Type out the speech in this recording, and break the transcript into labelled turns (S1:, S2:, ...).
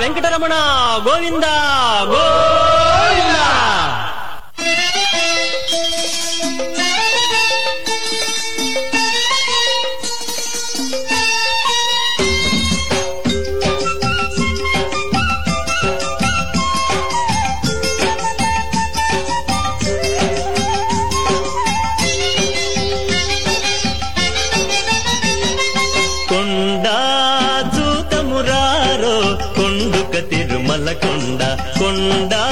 S1: వెంకటరమణ గోవింద గో కొండుక తిరుమల కొండ కొండా